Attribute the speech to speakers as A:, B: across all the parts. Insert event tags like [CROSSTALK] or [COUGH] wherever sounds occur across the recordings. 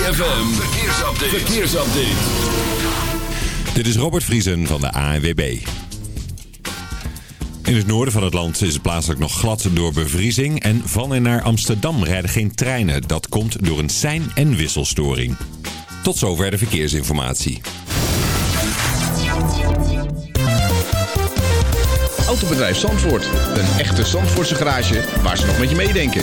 A: ZFM, verkeersupdate. verkeersupdate.
B: Dit is Robert Vriesen van de ANWB. In het noorden van het land is het plaatselijk nog glad door bevriezing... en van en naar Amsterdam rijden geen treinen. Dat komt door een sein- en wisselstoring. Tot zover de verkeersinformatie.
C: Autobedrijf Zandvoort. Een echte Zandvoortse garage waar ze nog met je meedenken.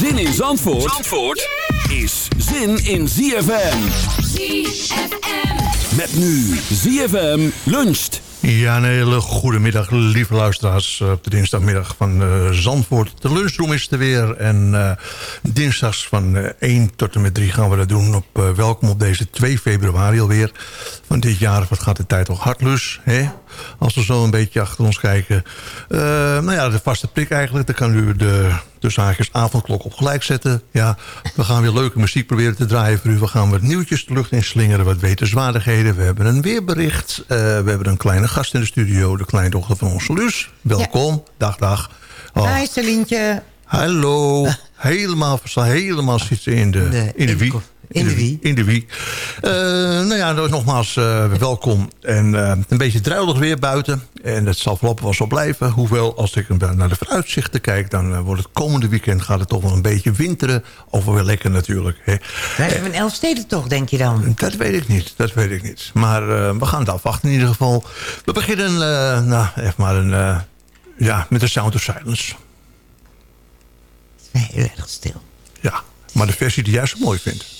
A: Zin in Zandvoort, Zandvoort is zin in ZFM.
D: ZFM.
A: Met nu ZFM luncht.
E: Ja, een hele goede middag, lieve luisteraars. eh, Op de dinsdagmiddag van eh, Zandvoort. De lunchroom is er weer. En eh, dinsdags van eh, 1 tot en met 3 gaan we dat doen. Op, welkom op deze 2 februari alweer. Van dit jaar, wat gaat de tijd toch hard lus. Hè? Als we zo een beetje achter ons kijken. Eh, nou ja, de vaste prik eigenlijk. Dan kan u de tussen haakjes avondklok op gelijk zetten. Ja, we gaan weer leuke muziek proberen te draaien voor u. We gaan wat nieuwtjes de lucht in slingeren, wat wetenswaardigheden. We hebben een weerbericht. Eh, we hebben een kleine gast in de studio, de kleindochter van onze Luus. Welkom, dag, dag. Oh,
F: Hi, Celientje.
E: hallo. [LAUGHS] Helemaal helemaal zitten in de,
F: De-
E: in de wie.
F: In de wie.
E: In de wie. Eh, nou ja, dus nogmaals eh, welkom. En eh, een beetje druilig weer buiten. En het zal voorlopig wel zo blijven. Hoewel, als ik naar de vooruitzichten kijk... dan wordt het komende weekend gaat het toch wel een beetje winteren. Of wel weer lekker natuurlijk. Hè.
F: We een Elfstedentocht, denk je dan?
E: Dat weet ik niet, dat weet ik niet. Maar we gaan het afwachten in ieder geval. We beginnen, nou, even maar een... ja, met de Sound of Silence.
F: Het is heel erg stil.
E: Ja, maar de versie die jij zo mooi vindt.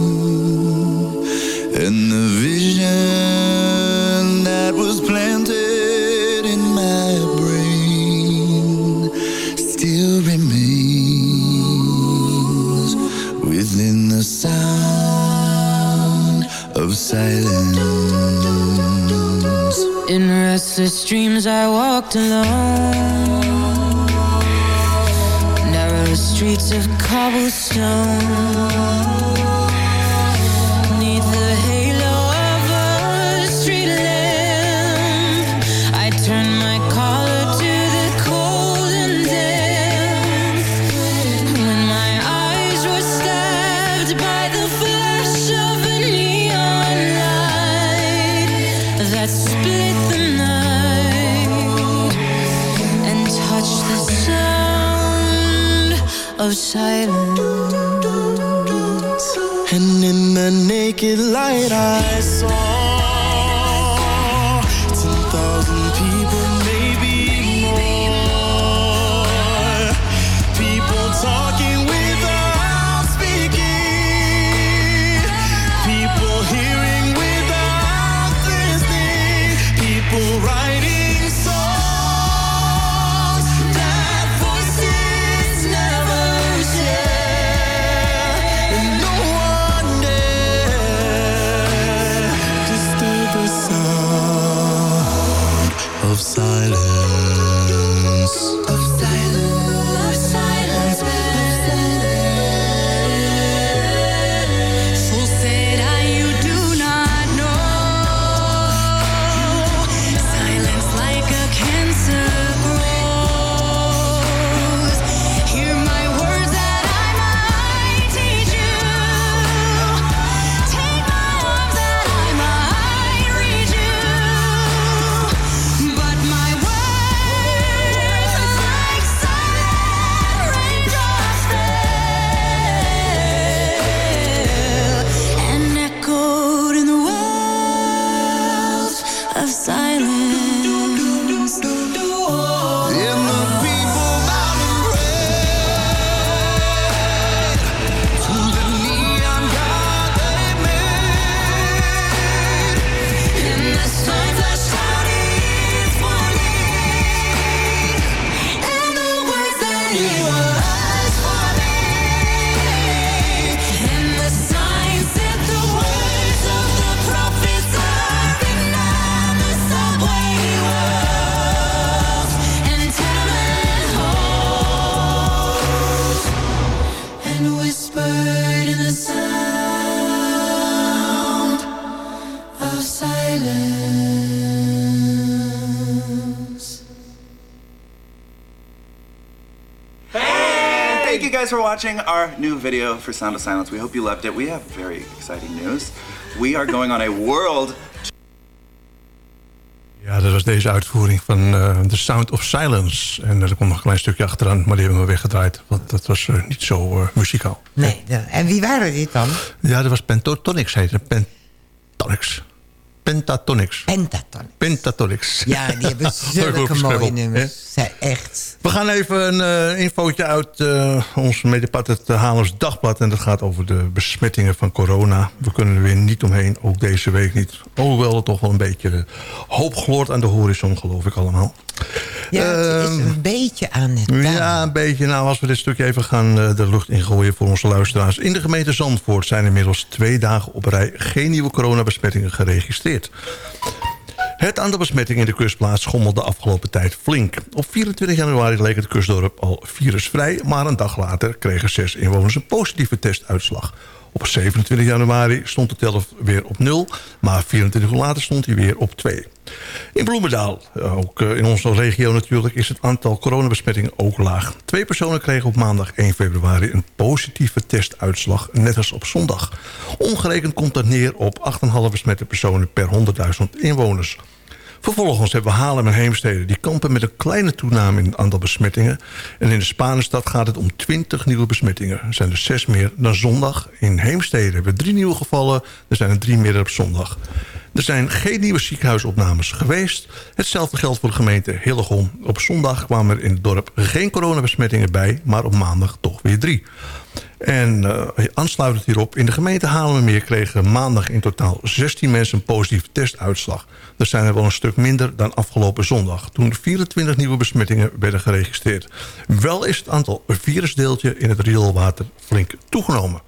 G: Silence.
H: In restless dreams I walked alone Narrow streets of cobblestone of silence.
G: And in the naked light I saw
I: watching our new video for Sound of Silence. We hope you loved it. We have very exciting news. We are going on a world
E: Ja, dat was deze uitvoering van eh, The Sound of Silence. En er komt nog een klein stukje achteraan, maar die hebben we weggedraaid. Want dat was eh, niet zo eh, muzikaal.
F: Nee, en wie waren dit dan?
E: Ja, dat was Pentatonics heette. Pentatonics. Pentatonics.
F: Pentatonics.
E: Pentatonics.
F: Ja, die hebben [LAUGHS] zulke mooie nummers. Zij echt.
E: We gaan even een eh, infootje uit eh, ons medepad, het uh, Haarlems Dagblad. En dat gaat over de besmettingen van corona. We kunnen er weer niet omheen, ook deze week niet. Hoewel er toch wel een beetje eh, hoop gloort aan de horizon, geloof ik allemaal.
F: Ja, het is
E: Ehm,
F: een beetje aan het.
E: Ja, een beetje. Nou, als we dit stukje even gaan eh, de lucht ingooien voor onze luisteraars. In de gemeente Zandvoort zijn inmiddels twee dagen op rij... geen nieuwe coronabesmettingen geregistreerd. Het aantal besmettingen in de kustplaats schommelde de afgelopen tijd flink. Op 24 januari leek het kustdorp al virusvrij... maar een dag later kregen zes inwoners een positieve testuitslag. Op 27 januari stond de teller weer op 0... maar 24 uur later stond hij weer op 2. In Bloemendaal, eh, ook eh, in onze regio natuurlijk... is het aantal coronabesmettingen ook laag. Twee personen kregen op maandag 1 februari... een positieve testuitslag, net als op zondag. Omgerekend komt dat neer op 8,5 besmette personen per 100.000 inwoners. Vervolgens hebben we Haarlem en Heemstede... die kampen met een kleine toename in het aantal besmettingen. En in de Spanenstad gaat het om 20 nieuwe besmettingen. Er zijn er zes meer dan zondag. In Heemstede hebben we drie nieuwe gevallen. Er zijn er drie meer op zondag. Er zijn geen nieuwe ziekenhuisopnames geweest. Hetzelfde geldt voor de gemeente Hillegom. Op zondag kwamen er in het dorp geen coronabesmettingen bij... maar op maandag toch weer drie. En uh, aansluitend hierop, in de gemeente Haarlemmermeer kregen maandag in totaal 16 mensen een positieve testuitslag. Dat zijn er wel een stuk minder dan afgelopen zondag, toen 24 nieuwe besmettingen werden geregistreerd. Wel is het aantal virusdeeltje in het rioolwater flink toegenomen.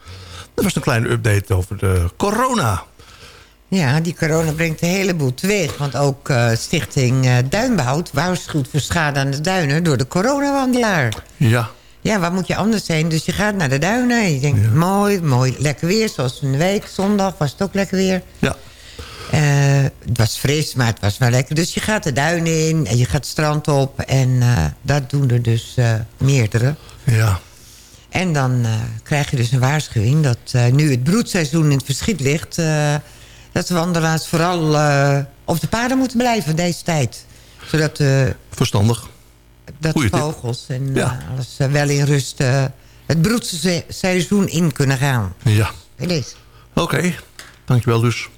E: Dat was een kleine update over de corona.
F: Ja, die corona brengt een heleboel teweeg. Want ook uh, Stichting uh, Duinbehoud waarschuwt voor schade aan de duinen... door de coronawandelaar.
E: Ja.
F: Ja, waar moet je anders zijn? Dus je gaat naar de duinen en je denkt, ja. mooi, mooi, lekker weer. Zoals een week, zondag was het ook lekker weer.
E: Ja.
F: Uh, het was fris, maar het was wel lekker. Dus je gaat de duinen in en je gaat het strand op. En uh, dat doen er dus uh, meerdere.
E: Ja.
F: En dan krijg je dus een waarschuwing... dat nu het broedseizoen in het verschiet ligt... dat de wandelaars vooral op de paden moeten blijven deze tijd. Zodat...
E: Verstandig
F: dat
E: Goeie
F: vogels tip. en ja. uh, alles wel in rust uh, het broedseizoen in kunnen gaan.
E: Ja.
J: Oké, dankjewel dus.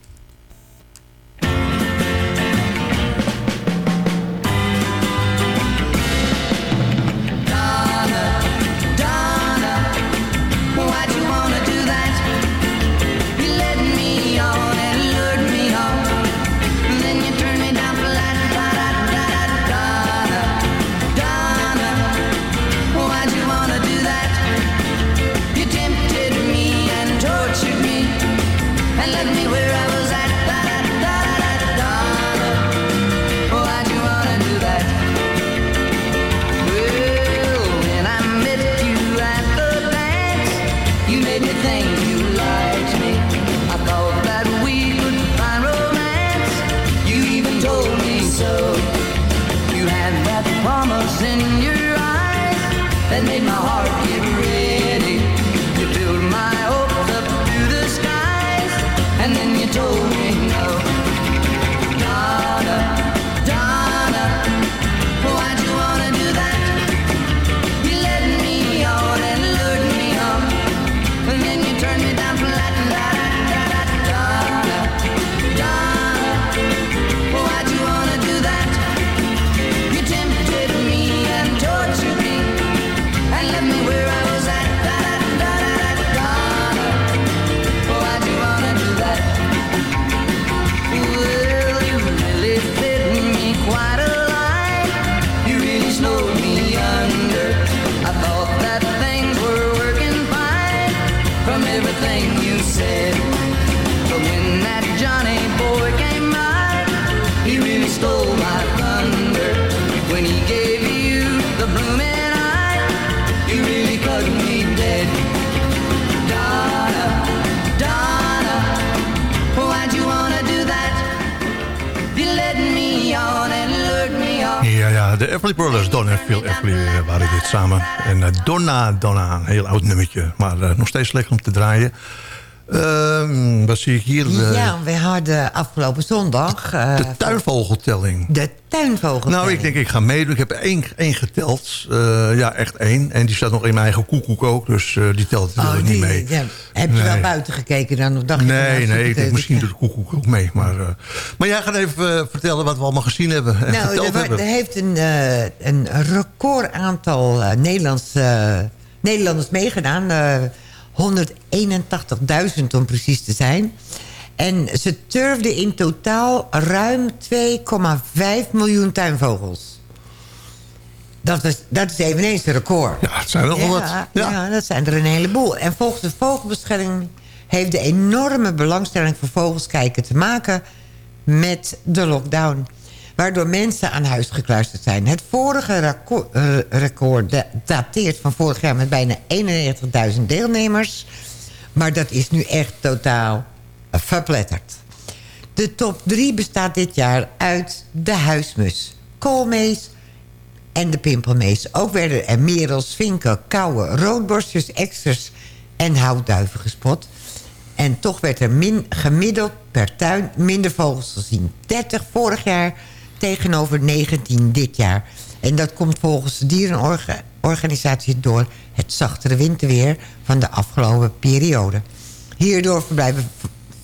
E: Donna, Donna,
J: een heel oud nummertje, maar eh, nog steeds lekker om te draaien. Ehm, wat zie ik hier? De,
F: ja, we hadden afgelopen zondag... eh,
J: de tuinvogeltelling.
F: de tuinvogel.
J: Nou, ik denk ik ga meedoen. Ik heb één, één geteld. Eh, ja, echt één. En die staat nog in mijn eigen koekoek ook. Dus eh, die telt natuurlijk niet mee.
F: Oh, Ja, heb je
J: Nee.
F: wel buiten gekeken dan? Of dacht je
J: Nee,
F: zoek
J: nee,
F: het
J: ik denk misschien doet de koekoek ook mee. Maar, eh, maar jij gaat even eh, vertellen wat we allemaal gezien hebben en
F: Nou, er,
J: hebben.
F: er heeft een, eh, een record aantal eh, Nederlands, eh, Nederlanders meegedaan. Eh 181.000 om precies te zijn. En ze turfden in totaal ruim 2,5 miljoen tuinvogels. Dat is, dat is eveneens een record.
J: Ja, het zijn wel wat.
F: Ja,
J: Ja.
F: dat zijn er een heleboel. En volgens de vogelbescherming heeft de enorme belangstelling voor vogels kijken te maken met de lockdown. Waardoor mensen aan huis gekluisterd zijn. Het vorige eh, record da- dateert van vorig jaar met bijna 91.000 deelnemers. Maar dat is nu echt totaal eh, verpletterd. De top 3 bestaat dit jaar uit de huismus, koolmees en de pimpelmees. Ook werden er merels, vinken, kauwen, roodborstjes, eksters en houtduiven gespot. En toch werd er min, gemiddeld per tuin minder vogels gezien. 30 vorig jaar tegenover 19 dit jaar. En dat komt volgens de dierenorganisatie door het zachtere winterweer van de afgelopen periode. Hierdoor verblijven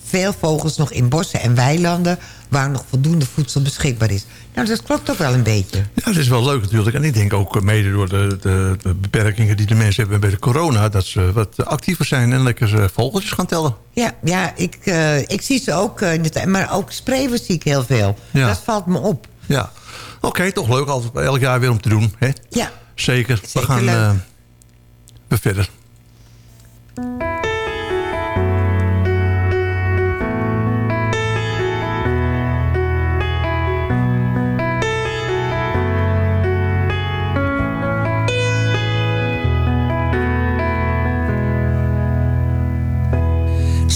F: veel vogels nog in bossen en weilanden... waar nog voldoende voedsel beschikbaar is. Nou, dat klopt ook wel een beetje.
J: Ja, dat is wel leuk natuurlijk. En ik denk ook eh, mede door de, de, de beperkingen die de mensen hebben bij de corona... dat ze wat actiever zijn en lekker eh, vogeltjes gaan tellen.
F: Ja, ja ik, eh, ik zie ze ook in de. Maar ook spreeuwen zie ik heel veel.
J: Ja.
F: Dat valt me op.
J: Ja, oké, toch leuk. Altijd elk jaar weer om te doen. Hè?
F: Ja,
J: Zeker. We gaan eh, weer verder.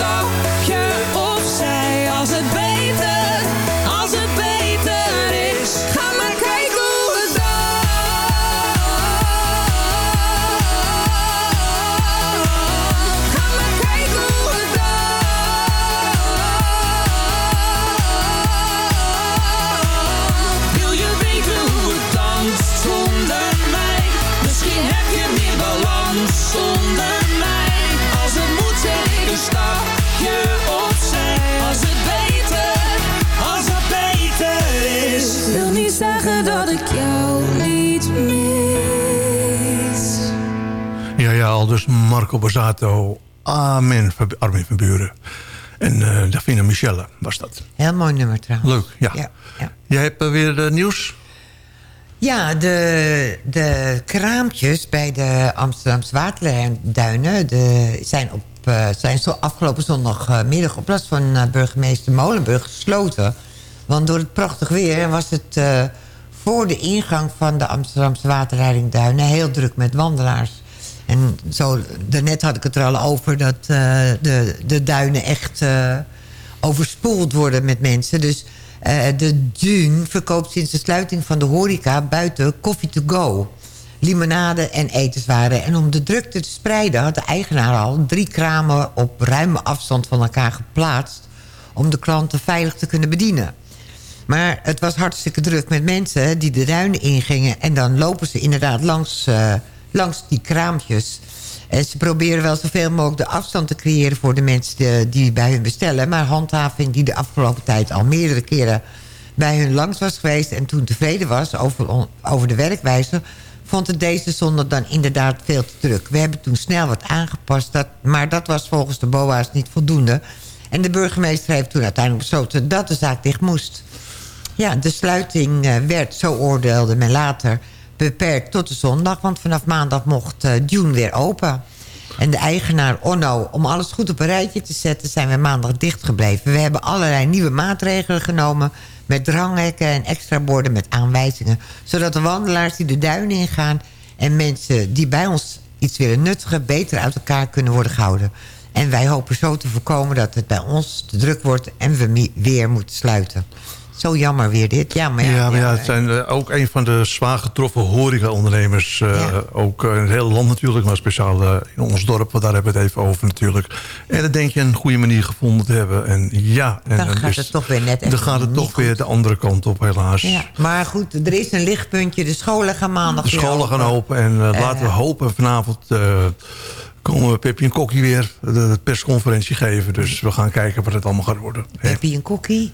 H: zet
E: Dus Marco Bazzato. Amen, Armin van Buren. En eh Davina Michelle was dat.
F: Heel mooi nummer trouwens.
E: Leuk, ja.
F: Ja, ja.
E: Jij hebt eh, weer eh, nieuws?
F: Ja, de, de kraampjes bij de Amsterdamse waterduinen... De, zijn, op, zijn zo afgelopen zondagmiddag op plaats van burgemeester Molenburg gesloten. Want door het prachtig weer was het voor de ingang van de Amsterdamse waterleiding Duinen... heel druk met wandelaars. En zo, daarnet had ik het er al over dat eh, de, de duinen echt eh, overspoeld worden met mensen. Dus eh, de Dune verkoopt sinds de sluiting van de horeca buiten coffee to go. Limonade en etenswaren. En om de drukte te spreiden had de eigenaar al drie kramen op ruime afstand van elkaar geplaatst... om de klanten veilig te kunnen bedienen. Maar het was hartstikke druk met mensen die de duinen ingingen. En dan lopen ze inderdaad langs, langs die kraampjes. En ze proberen wel zoveel mogelijk de afstand te creëren... voor de mensen die, bij hun bestellen. Maar handhaving die de afgelopen tijd al meerdere keren bij hun langs was geweest... en toen tevreden was over, over de werkwijze... vond het deze zondag dan inderdaad veel te druk. We hebben toen snel wat aangepast, dat, maar dat was volgens de BOA's niet voldoende. En de burgemeester heeft toen uiteindelijk besloten dat de zaak dicht moest. Ja, de sluiting eh, werd, zo oordeelde men later, beperkt tot de zondag. Want vanaf maandag mocht Dune weer open. En de eigenaar Onno, om alles goed op een rijtje te zetten... zijn we maandag dicht gebleven. We hebben allerlei nieuwe maatregelen genomen... met dranghekken en extra borden met aanwijzingen. Zodat de wandelaars die de duinen ingaan... en mensen die bij ons iets willen nuttigen... beter uit elkaar kunnen worden gehouden. En wij hopen zo te voorkomen dat het bij ons te druk wordt... en we weer moeten sluiten. Zo jammer weer dit. Ja, maar ja,
E: Ja, maar ja, het zijn eh, ook een van de zwaar getroffen horeca-ondernemers. eh, Ook eh, in het hele land natuurlijk, maar speciaal eh, in ons dorp. Want daar hebben we het even over natuurlijk. En dan denk je een goede manier gevonden te hebben. En ja, en
F: Dan gaat het toch weer net
E: Dan gaat het toch weer de andere kant op, helaas.
F: Ja, maar goed, er is een lichtpuntje. De scholen gaan maandag
E: De scholen gaan open en eh,
F: Eh,
E: laten we hopen vanavond... eh, komen we Peppi en Kokkie weer de, persconferentie geven. Dus we gaan kijken wat het allemaal gaat worden.
F: Peppy en Kokkie?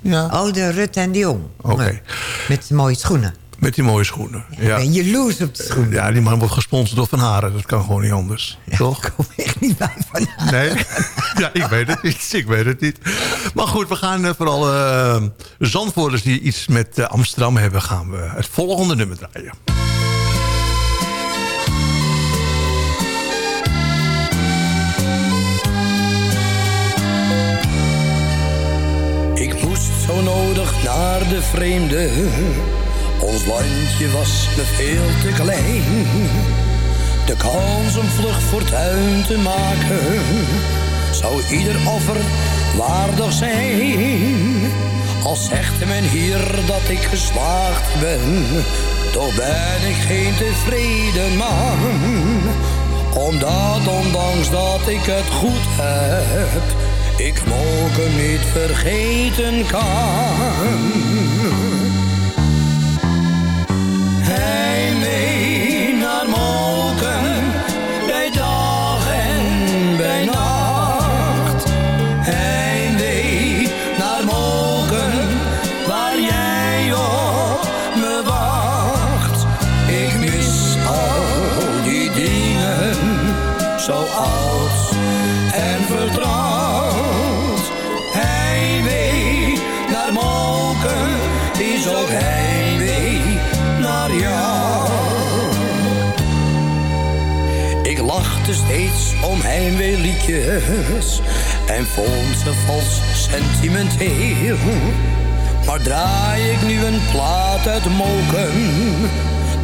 E: Ja.
F: Oh, de Rutte en de Jong.
E: Oké.
F: Met mooie schoenen.
E: Met die mooie schoenen. Ja.
F: ben jaloers op de schoenen.
E: Ja, die man wordt gesponsord door Van Haren. Dat kan gewoon niet anders. toch? Ik
F: kom echt niet bij Van Haren.
E: Nee? ja, ik weet het niet. Ik weet het niet. Maar goed, we gaan eh, vooral eh Zandvoorters die iets met eh, Amsterdam hebben... gaan we het volgende nummer draaien.
K: Zo nodig naar de vreemde. Ons landje was me veel te klein. De kans om vlug fortuin te maken. Zou ieder offer waardig zijn. Al zegt men hier dat ik geslaagd ben. Toch ben ik geen tevreden man. Omdat ondanks dat ik het goed heb ik mogen niet vergeten kan. Heimwee naar Steeds om heimweeliedjes en vond ze vals sentimenteel. Maar draai ik nu een plaat uit Moken,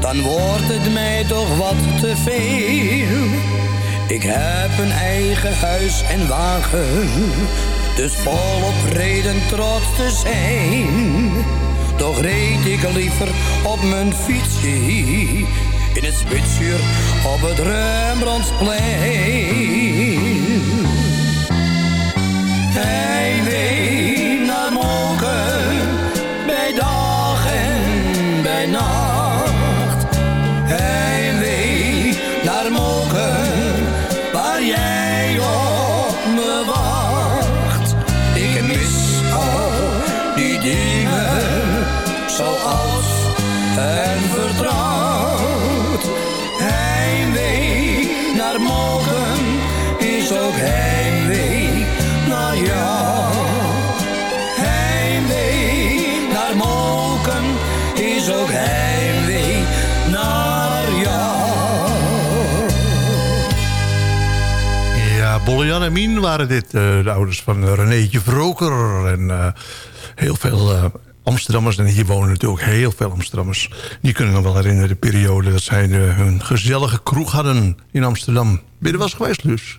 K: dan wordt het mij toch wat te veel. Ik heb een eigen huis en wagen, dus volop reden trots te zijn. Toch reed ik liever op mijn fietsje in het spitsuur op het Rembrandtsplein. Heimwee naar
E: Ja, Bollejan en Mien waren dit, eh, de ouders van eh, Renéetje Vroker. En eh, heel veel Amsterdammers, en hier wonen natuurlijk heel veel Amsterdammers... die kunnen nog wel herinneren de periode dat zij hun gezellige kroeg hadden in Amsterdam. Ben je eens geweest, Luus?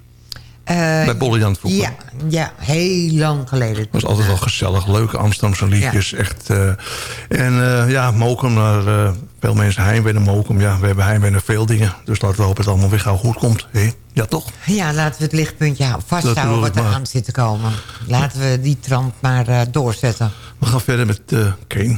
E: Bij Bollejan vroeger.
F: Ja, ja, heel lang geleden.
E: Het was altijd wel gezellig, leuke Amsterdamse liedjes. Echt, eh, en ja, Mokum, naar, veel mensen heimwee naar Mokum. Ja, we hebben heimwee naar veel dingen. Dus laten we hopen dat het allemaal weer gauw goed komt. hè? Ja, toch?
F: Ja, laten we het lichtpuntje vasthouden wat er
E: maar.
F: aan zit te komen. Laten we die trant maar eh, doorzetten.
E: We gaan verder met eh Kane.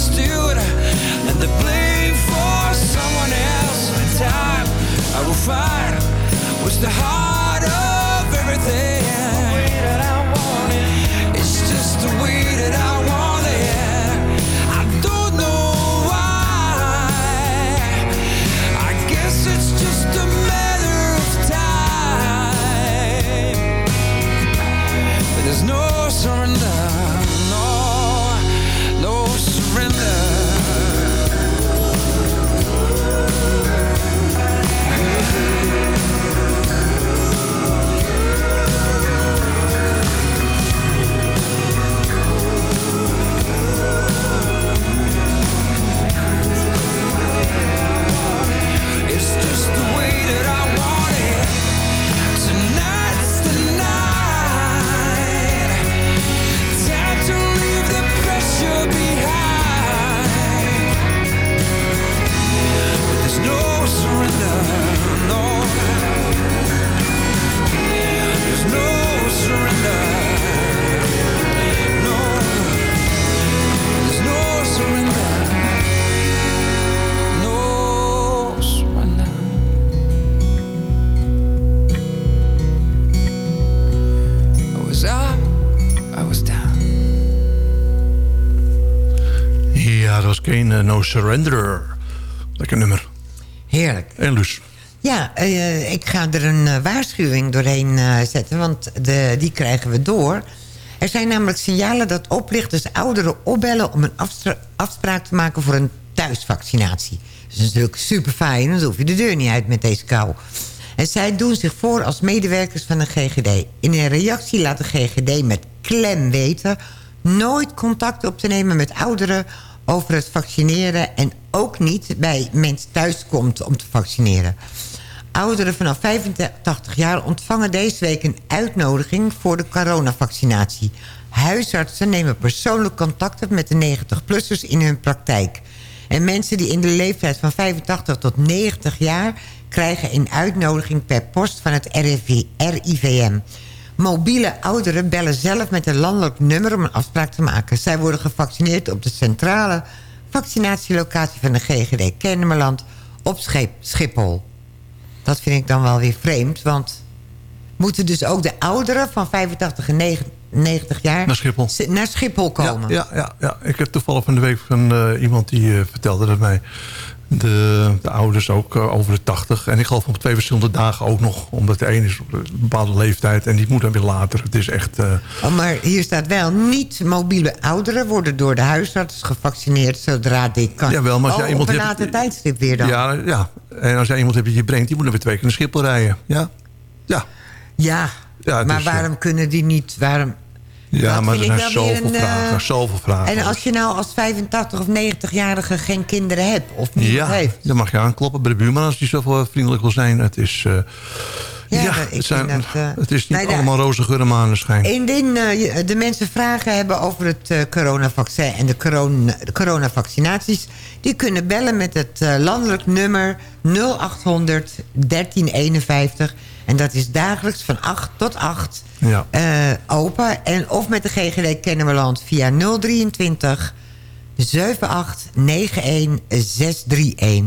L: Understood, and the blame for someone else. In time, I will find what's the heart of everything. It's just the way that I No Surrender.
E: Lekker nummer.
F: Heerlijk.
E: En Luus.
F: Ja, eh, ik ga er een eh, waarschuwing doorheen eh, zetten, want de, die krijgen we door. Er zijn namelijk signalen dat oplichters ouderen opbellen... om een afspraak te maken voor een thuisvaccinatie. Dat is natuurlijk super fijn, dan hoef je de deur niet uit met deze kou. En zij doen zich voor als medewerkers van de GGD. In een reactie laat de GGD met klem weten... nooit contact op te nemen met ouderen over het vaccineren... en ook niet bij mensen thuis komt om te vaccineren. Ouderen vanaf 85 jaar ontvangen deze week een uitnodiging voor de coronavaccinatie. Huisartsen nemen persoonlijk contact op met de 90-plussers in hun praktijk. En mensen die in de leeftijd van 85 tot 90 jaar... krijgen een uitnodiging per post van het RIV RIVM. Mobiele ouderen bellen zelf met een landelijk nummer om een afspraak te maken. Zij worden gevaccineerd op de centrale vaccinatielocatie van de GGD Kennemerland op Schip- Schiphol. Dat vind ik dan wel weer vreemd, want moeten dus ook de ouderen van 85 en 90 jaar
E: Naar Schiphol.
F: naar Schiphol komen?
E: Ja, ja, ja. Ik heb toevallig van de week van eh, iemand die eh, vertelde dat mij de, de ouders ook eh, over de 80. En ik geloof op twee verschillende dagen ook nog. Omdat de een is op een bepaalde leeftijd en die moet dan weer later. Het is echt... eh,
F: Oh, maar hier staat wel, niet mobiele ouderen worden door de huisarts gevaccineerd zodra dit kan.
E: Jawel, maar als
F: oh,
E: jij iemand
F: op een
E: hebt-
F: later tijdstip weer dan.
E: ja, ja, en als jij iemand hebt die je brengt, die moet dan weer twee keer naar Schiphol rijden. Ja, ja.
F: Ja,
E: Ja,
F: maar
E: is, eh,
F: waarom kunnen die niet... Waarom,
E: Ja,
F: Dat
E: maar er zijn zoveel
F: een, eh,
E: vragen. Zoveel vragen.
F: En als je nou als 85 of 90-jarige geen kinderen hebt of niet
E: ja,
F: heeft...
E: dan mag je aankloppen bij de buurman als die zoveel vriendelijk wil zijn. Het is, eh, ja, het, zijn,
F: dat, eh,
E: het is niet allemaal roze geur en maneschijn.
F: Indien eh, je- de mensen vragen hebben over het eh, coronavaccin en de, corona, de coronavaccinaties... die kunnen bellen met het eh, landelijk nummer 0800 1351. En dat is dagelijks van 8 tot 8
E: Ja.
F: eh, open. En of met de GGD Kennemerland via 023 7891 631.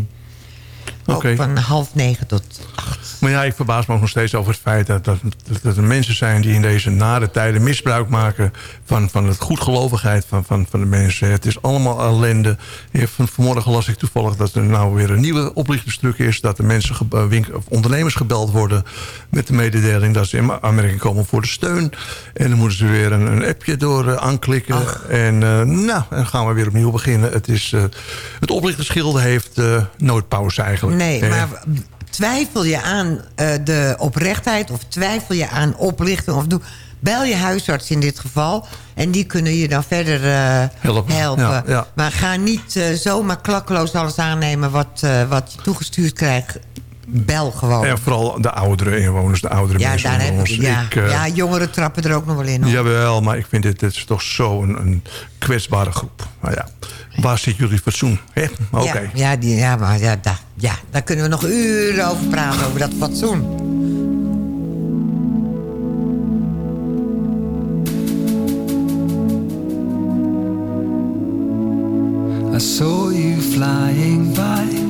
F: Van half negen tot acht.
E: Maar ja, ik verbaas me nog steeds over het feit dat, dat, dat er mensen zijn... die in deze nare tijden misbruik maken van, van het goedgelovigheid van, van, van de mensen. Het is allemaal ellende. Van, vanmorgen las ik toevallig dat er nou weer een nieuwe oplichtingstruc is... dat de mensen, eh, winkel, of ondernemers gebeld worden met de mededeling... dat ze in Amerika komen voor de steun. En dan moeten ze weer een, een appje door eh, aanklikken. En eh, nou, dan gaan we weer opnieuw beginnen. Het, is, eh, het oplichterschilde heeft nooit pauze eigenlijk.
F: Nee, maar twijfel je aan eh, de oprechtheid... of twijfel je aan oplichting... of doe, bel je huisarts in dit geval... en die kunnen je dan verder eh,
E: Helpen, ja, ja.
F: Maar ga niet eh, zomaar klakkeloos alles aannemen... Wat, wat je toegestuurd krijgt. Bel gewoon.
E: En vooral de oudere inwoners, de oudere
F: ja,
E: mensen
F: daar heb ik, ja.
E: Ik, eh,
F: ja, jongeren trappen er ook nog wel in. Hoor.
E: Jawel, maar ik vind dit, dit is toch zo'n een, een kwetsbare groep. Nou ja, waar zit jullie fatsoen? Oké.
F: Ja, ja, die, ja, maar ja, daar, ja, daar kunnen we nog uren over praten, over dat fatsoen.
M: I saw you flying by.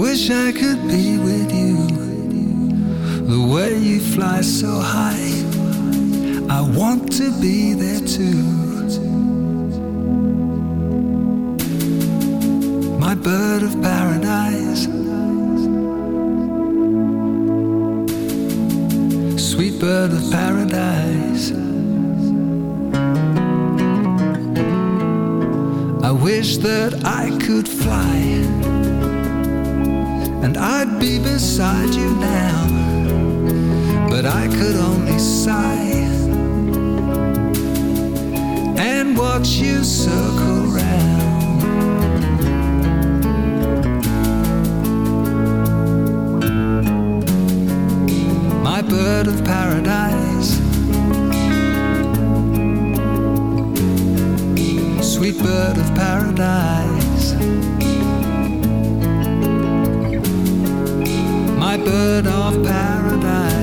M: Wish I could be with you. The way you fly so high. I want to be there too. My bird of paradise. Sweet bird of paradise. I wish that I could fly and I'd be beside you now, but I could only sigh and watch you circle round. My bird of paradise. sweet bird of paradise. My bird of paradise.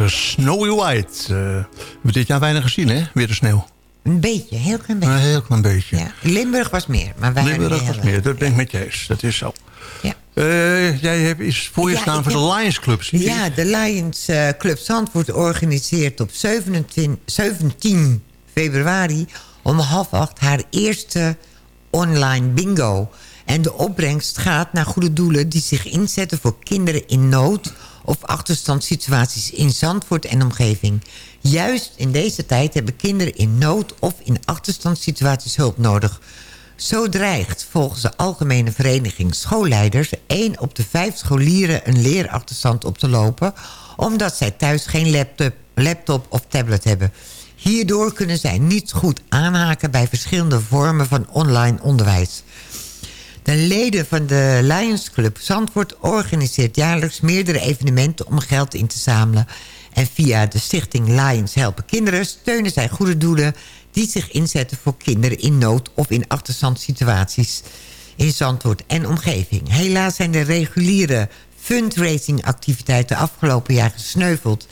E: Was eh, Snowy White. Eh, we hebben dit jaar weinig gezien, hè? Weer de sneeuw.
F: Een beetje, heel klein beetje.
E: Een heel klein beetje.
F: Ja. Limburg was meer, maar wij
E: Limburg was meer, dat ben ik met je eens. Dat is zo.
F: Ja.
E: Eh, jij hebt iets voor je
F: Ja,
E: staan voor de Lions Club. zie je?
F: Ja, de Lions eh, Club Zandvoort organiseert op 17, 17 februari om half acht haar eerste online bingo. En de opbrengst gaat naar goede doelen die zich inzetten voor kinderen in nood of achterstandssituaties in Zandvoort en omgeving. Juist in deze tijd hebben kinderen in nood of in achterstandssituaties hulp nodig. Zo dreigt volgens de Algemene Vereniging Schoolleiders... 1 op de 5 scholieren een leerachterstand op te lopen... omdat zij thuis geen laptop, laptop of tablet hebben. Hierdoor kunnen zij niet goed aanhaken bij verschillende vormen van online onderwijs. De leden van de Lions Club Zandvoort organiseert jaarlijks meerdere evenementen om geld in te zamelen. En via de stichting Lions Helpen Kinderen steunen zij goede doelen die zich inzetten voor kinderen in nood of in achterstandssituaties in Zandvoort en omgeving. Helaas zijn de reguliere fundraising activiteiten afgelopen jaar gesneuveld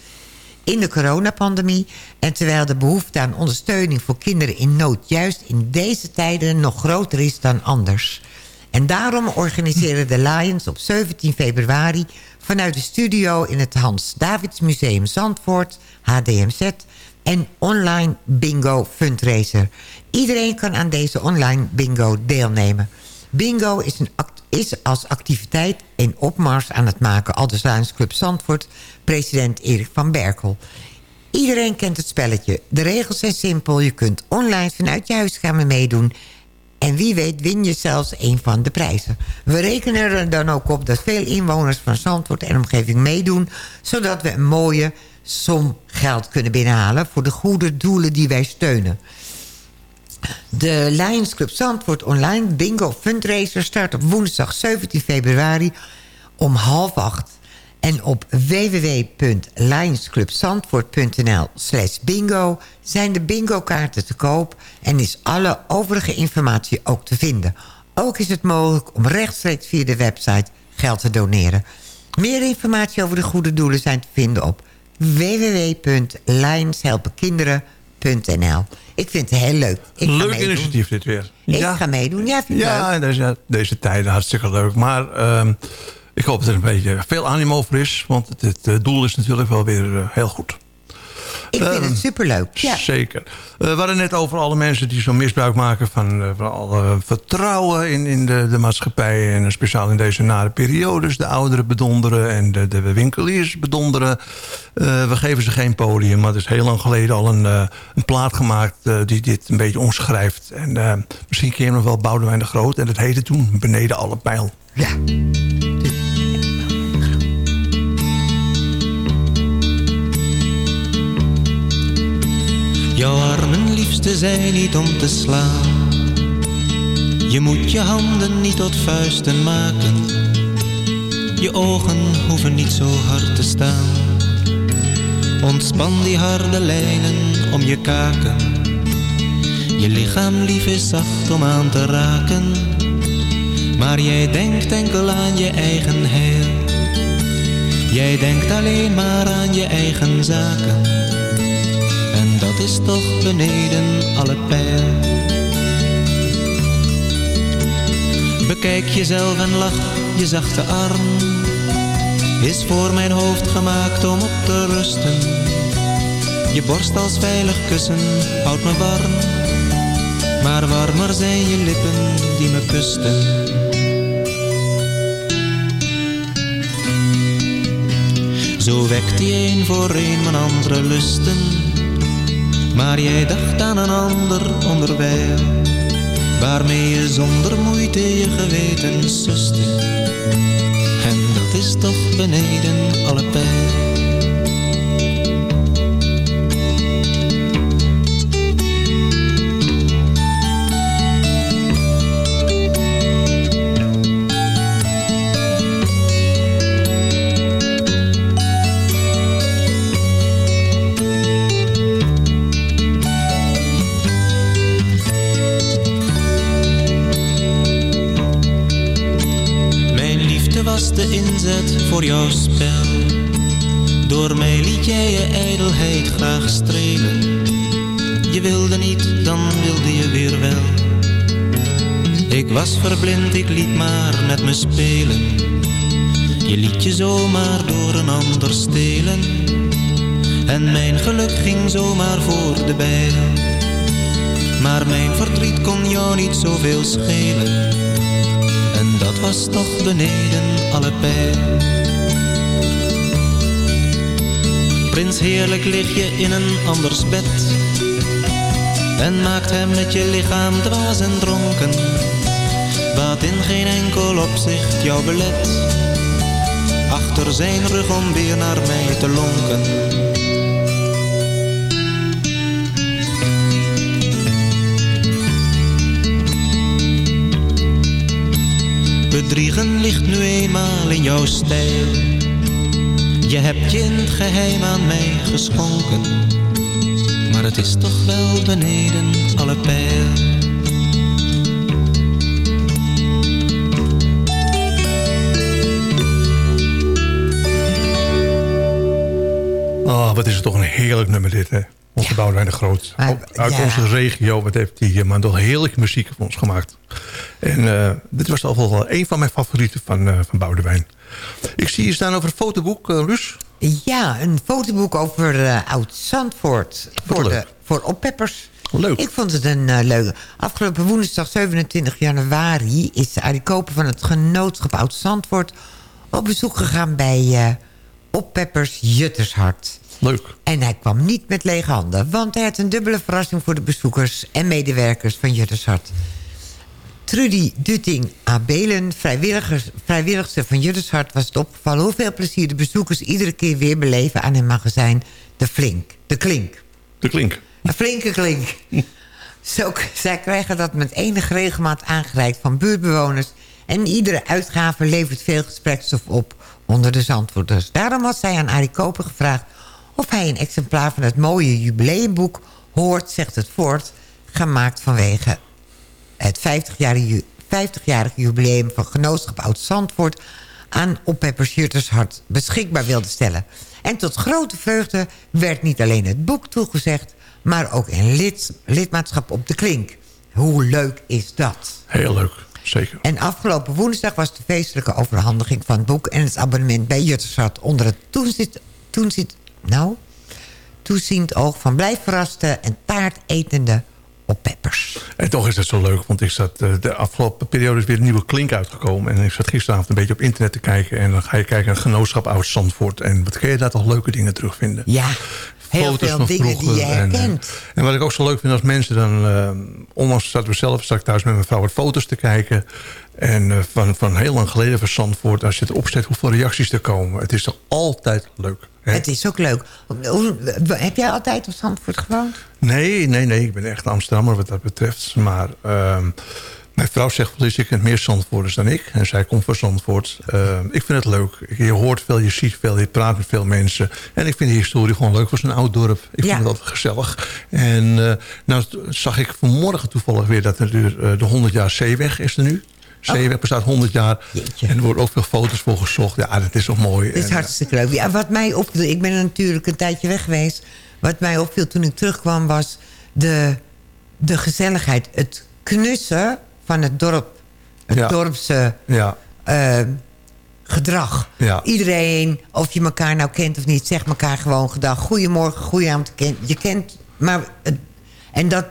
F: in de coronapandemie. En terwijl de behoefte aan ondersteuning voor kinderen in nood... juist in deze tijden nog groter is dan anders. En daarom organiseren de Lions op 17 februari... vanuit de studio in het Hans Davids Museum Zandvoort, HDMZ... en online bingo fundraiser. Iedereen kan aan deze online bingo deelnemen. Bingo is, een is als activiteit een opmars aan het maken... al de Lions Club Zandvoort, president Erik van Berkel. Iedereen kent het spelletje. De regels zijn simpel. Je kunt online vanuit je huiskamer meedoen... En wie weet win je zelfs een van de prijzen. We rekenen er dan ook op dat veel inwoners van Zandvoort en omgeving meedoen... zodat we een mooie som geld kunnen binnenhalen... voor de goede doelen die wij steunen. De Lions Club Zandvoort Online Bingo Fundraiser start op woensdag 17 februari om half acht. En op www.lionsclubzandvoort.nl slash bingo zijn de bingo kaarten te koop... en is alle overige informatie ook te vinden. Ook is het mogelijk om rechtstreeks via de website geld te doneren. Meer informatie over de goede doelen zijn te vinden op www.lionshelpenkinderen.nl Ik vind het heel leuk. Ik ga
E: Leuk
F: meedoen.
E: initiatief dit weer.
F: Ik ga meedoen. Ja, vind ik leuk.
E: Ja, deze, deze tijden hartstikke leuk. Maar ehm, ik hoop dat er een beetje veel animo voor is. Want het, het, doel is natuurlijk wel weer eh, heel goed.
F: Ik vind
E: Ehm,
F: het superleuk. Ja.
E: Zeker. Eh, we hadden net over alle mensen die zo'n misbruik maken... van, eh, van alle vertrouwen in, in de, de maatschappij. En speciaal in deze nare periodes. De ouderen bedonderen en de, de winkeliers bedonderen. We geven ze geen podium. Maar er is heel lang geleden al een, een plaat gemaakt... die dit een beetje omschrijft. En misschien ken je nog wel Boudewijn de Groot. En dat heette toen Beneden alle pijl.
F: Ja.
N: Liefste zijn niet om te slaan. Je moet je handen niet tot vuisten maken. Je ogen hoeven niet zo hard te staan. Ontspan die harde lijnen om je kaken. Je lichaam lief is zacht om aan te raken. Maar jij denkt enkel aan je eigen heil. Jij denkt alleen maar aan je eigen zaken. En dat is toch beneden alle pijl. Bekijk jezelf en lach, je zachte arm is voor mijn hoofd gemaakt om op te rusten. Je borst als veilig kussen houdt me warm, maar warmer zijn je lippen die me kusten. Zo wekt die een voor een mijn andere lusten. Maar jij dacht aan een ander onderwijl Waarmee je zonder moeite je geweten suste En dat is toch beneden alle pijl was verblind, ik liet maar met me spelen. Je liet je zomaar door een ander stelen. En mijn geluk ging zomaar voor de bijl. Maar mijn verdriet kon jou niet zoveel schelen. het was toch beneden alle pijl. Prins heerlijk lig je in een anders bed En maakt hem met je lichaam dwaas en dronken Wat in geen enkel opzicht jou belet. Achter zijn rug om weer naar mij te lonken. Bedriegen ligt nu eenmaal in jouw stijl. Je hebt je in het geheim aan mij geschonken. Maar het is toch wel beneden alle pijl
E: Oh, wat is het toch een heerlijk nummer dit, hè? Onze Boudewijn de Groot. Ook uit
F: ja.
E: onze regio, wat heeft hij maar toch heerlijke muziek voor ons gemaakt. En eh, dit was al wel een van mijn favorieten van, uh, van Boudewijn. Ik zie je staan over een fotoboek, uh, Luus.
F: Ja, een fotoboek over Oud-Zandvoort. Voor, de, voor oppeppers.
E: Leuk.
F: Ik vond het een leuke. Afgelopen woensdag 27 januari... is Arie Koper van het genootschap Oud-Zandvoort... op bezoek gegaan bij oppeppers Juttershart.
E: Leuk.
F: En hij kwam niet met lege handen... want hij had een dubbele verrassing voor de bezoekers... en medewerkers van Juttershart. Trudy Dutting Abelen, vrijwilligster van Juttershart... was het opgevallen hoeveel plezier de bezoekers... iedere keer weer beleven aan hun magazijn De Flink. De Klink.
E: De Klink.
F: Een flinke klink. [LAUGHS] Zo, zij krijgen dat met enige regelmaat aangereikt van buurtbewoners... en iedere uitgave levert veel gesprekstof op onder de zandvoerders. Daarom had zij aan Arie Koper gevraagd... of hij een exemplaar van het mooie jubileumboek... Hoort, zegt het voort, gemaakt vanwege het 50-jarige 50 jubileum van Genootschap Oud-Zandvoort... aan oppeppers Juttershart beschikbaar wilde stellen. En tot grote vreugde werd niet alleen het boek toegezegd... maar ook een lid, lidmaatschap op de klink. Hoe leuk is dat?
E: Heel leuk, zeker.
F: En afgelopen woensdag was de feestelijke overhandiging van het boek... en het abonnement bij Juttershart onder het toezit, toezit, nou, toeziend oog... van blij verraste en taartetende oppeppers.
E: En toch is het zo leuk, want ik zat, uh, de afgelopen periode is weer een nieuwe klink uitgekomen. En ik zat gisteravond een beetje op internet te kijken. En dan ga je kijken naar genootschap Oud-Zandvoort. En wat kun je daar toch leuke dingen terugvinden?
F: Ja, heel
E: Foto's
F: veel
E: van
F: dingen die je
E: en, eh,
F: herkent.
E: En, wat ik ook zo leuk vind als mensen dan... Uh, onlangs zaten we zelf straks thuis met mijn vrouw wat foto's te kijken. En uh, van, van heel lang geleden van Zandvoort. Als je het opzet, hoeveel reacties er komen. Het is toch altijd leuk. Hè?
F: Het is ook leuk. Hoe- Heb jij altijd op Zandvoort gewoond?
E: Nee, nee, nee. Ik ben echt Amsterdammer wat dat betreft. Maar ehm, mijn vrouw zegt wel eens, ik ken meer Zandvoorters dan ik. En zij komt van Zandvoort. Ehm, ik vind het leuk. Je hoort veel, je ziet veel, je praat met veel mensen. En ik vind de historie gewoon leuk voor zo'n oud dorp. Ik
F: Ja.
E: vind het altijd gezellig. En eh, nou zag ik vanmorgen toevallig weer dat er uh, de 100 jaar Zeeweg is er nu. Zeeweg bestaat 100 jaar. En er worden ook veel foto's voor gezocht. Ja, dat is toch mooi.
F: Het is
E: En, eh,
F: hartstikke leuk. Ja, wat mij opviel, ik ben natuurlijk een tijdje weg geweest. Wat mij opviel toen ik terugkwam was de, de gezelligheid. Het knussen van het dorp. Het
E: Ja.
F: dorpse
E: ja.
F: eh, gedrag.
E: Ja.
F: Iedereen, of je elkaar nou kent of niet, zegt elkaar gewoon gedag. Goedemorgen, goedenavond. Je kent, je kent maar... Het, en dat...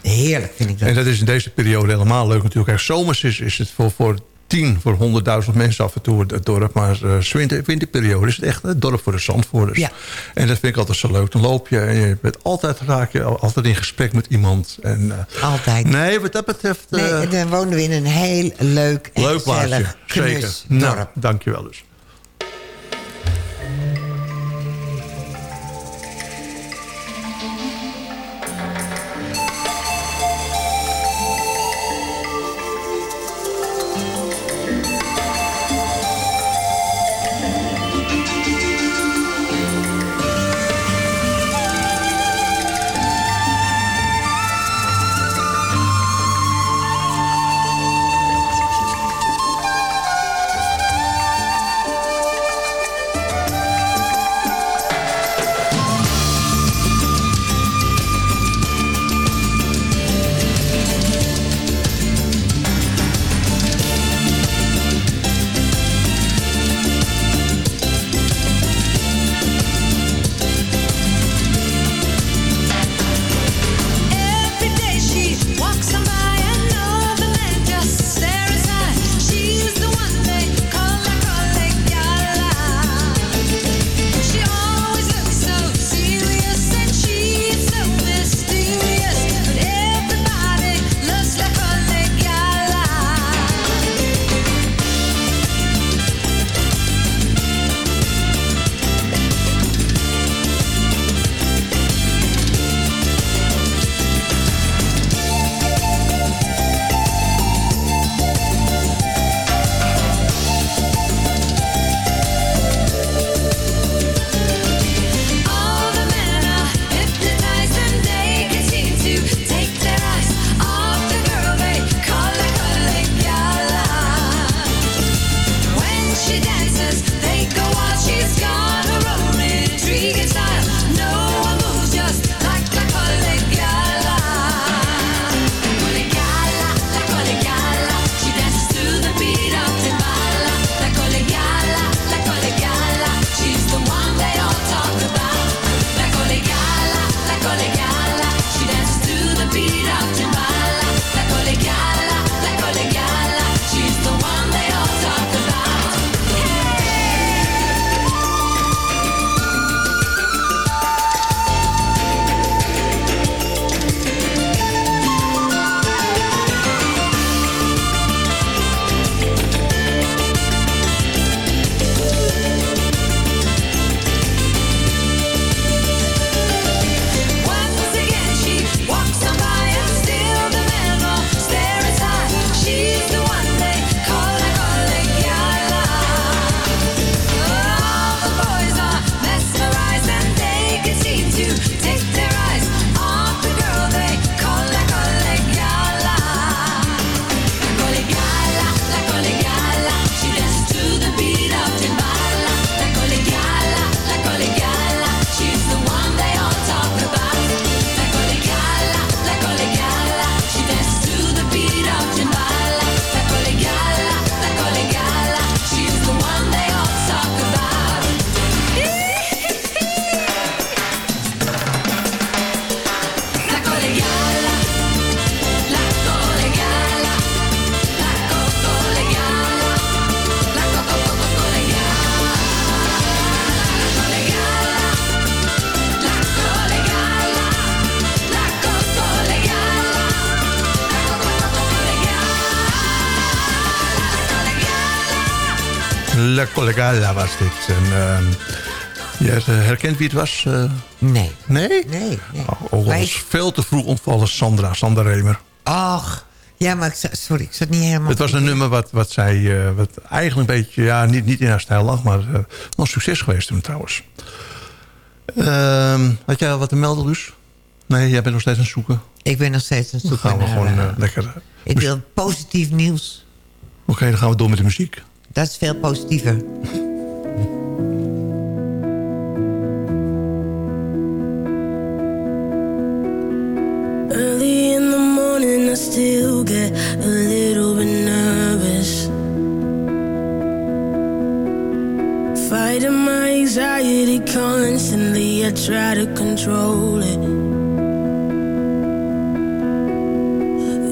F: Heerlijk vind ik dat.
E: En dat is in deze periode helemaal leuk natuurlijk. Kijk, zomers is, is het voor, voor 10, voor 100.000 mensen af en toe het dorp. Maar uh, winter, winterperiode is het echt het dorp voor de Zandvoorters.
F: Ja.
E: En dat vind ik altijd zo leuk. Dan loop je en je bent altijd, raak je altijd in gesprek met iemand. En, uh,
F: Altijd.
E: Nee, wat dat betreft... Uh,
F: Nee, dan woonden we in een heel leuk en
E: leuk plaatsje,
F: gezellig
E: zeker.
F: knus
E: Nou, dankjewel dus. La Collegala was dit. En, ehm, je eh, herkent wie het was? eh?
F: Nee.
E: Nee?
F: Nee, nee.
E: Oh,
F: ik-
E: veel te vroeg ontvallen Sandra, Sandra Remer.
F: Ach, ja, maar ik, sorry, ik zat niet helemaal...
E: Het was een nummer wat, wat zij, eh, wat eigenlijk een beetje, ja, niet, niet in haar stijl lag, maar wel een succes geweest toen trouwens. Ehm, had jij al wat te melden, Luus? Nee, jij bent nog steeds aan het zoeken.
F: Ik ben nog steeds aan het
E: Dan
F: zoeken
E: gaan we
F: naar,
E: gewoon lekker...
F: Ik wil positief nieuws.
E: Oké, dan gaan we door met de muziek.
F: Dat is veel positiever.
O: Early in the morning, I still get a little bit nervous. Fighting my anxiety constantly, I try to control it.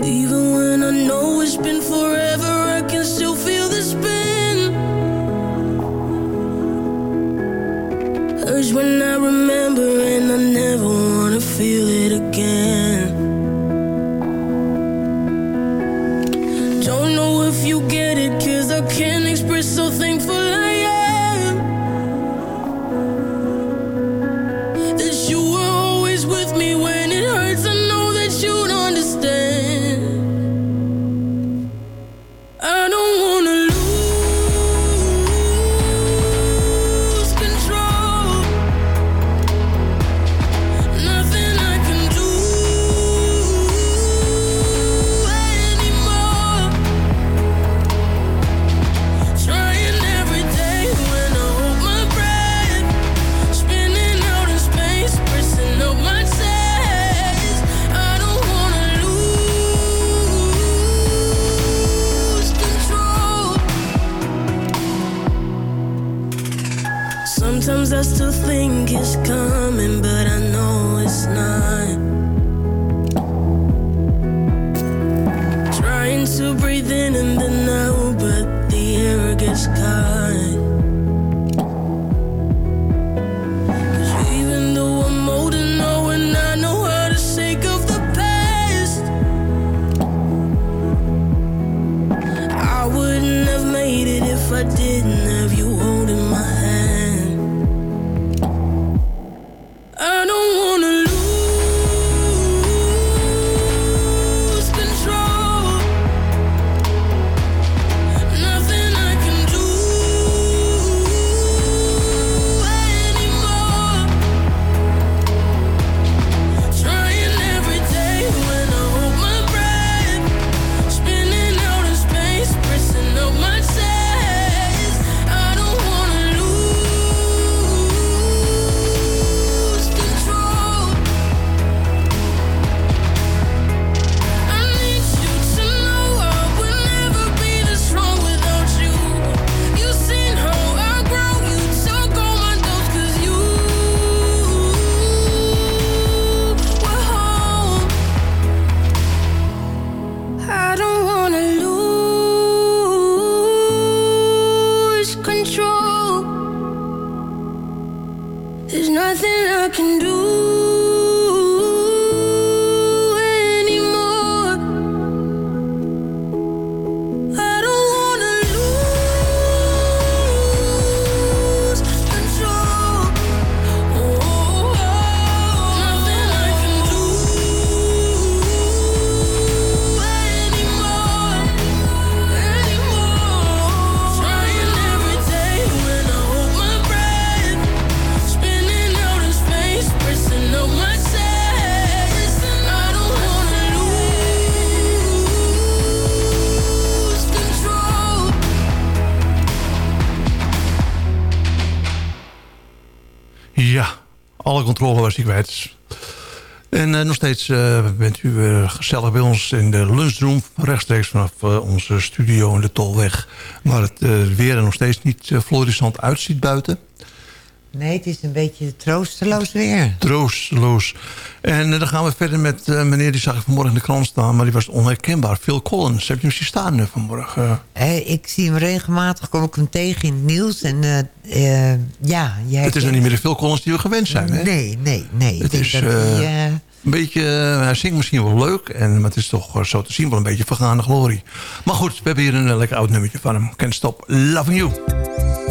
O: Even when I know it's been forever, I can still feel feel it
E: kwijt. En eh, nog steeds eh, bent u eh, gezellig bij ons in de lunchroom. Rechtstreeks vanaf onze studio in de Tolweg. Waar het weer er nog steeds niet uh, florissant uitziet buiten.
F: Nee, het is een beetje troosteloos weer.
E: Troosteloos. En eh, dan gaan we verder met eh, meneer, die zag ik vanmorgen in de krant staan. Maar die was onherkenbaar. Phil Collins. Heb je hem zien staan eh, vanmorgen?
F: Ik zie hem regelmatig, kom ik hem tegen in het nieuws. En ja, jij
E: het is nog niet meer de Phil Collins die we gewend zijn. Hè?
F: Nee, nee, nee. Ik
E: Het
F: denk
E: is een beetje, hij zingt misschien wel leuk, en, maar het is toch zo te zien wel een beetje vergaande glorie. Maar goed, we hebben hier een lekker oud nummertje van hem. Can't Stop Loving You.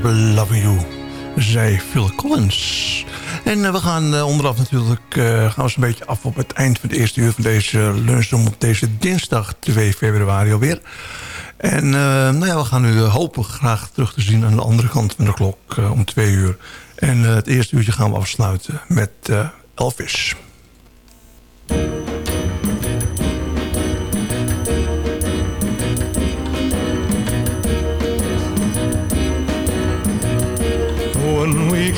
E: Loving You, zei Phil Collins. En eh, we gaan uh, onderaf natuurlijk uh, gaan we eens een beetje af op het eind van het eerste uur van deze lunchroom op deze dinsdag 2 februari alweer. En nou ja, we gaan u hopen graag terug te zien aan de andere kant van de klok om twee uur. En het eerste uurtje gaan we afsluiten met Elvis.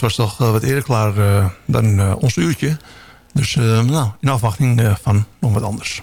E: Was toch wat eerder klaar uh, dan uh, ons uurtje. Dus nou, in afwachting van nog wat anders.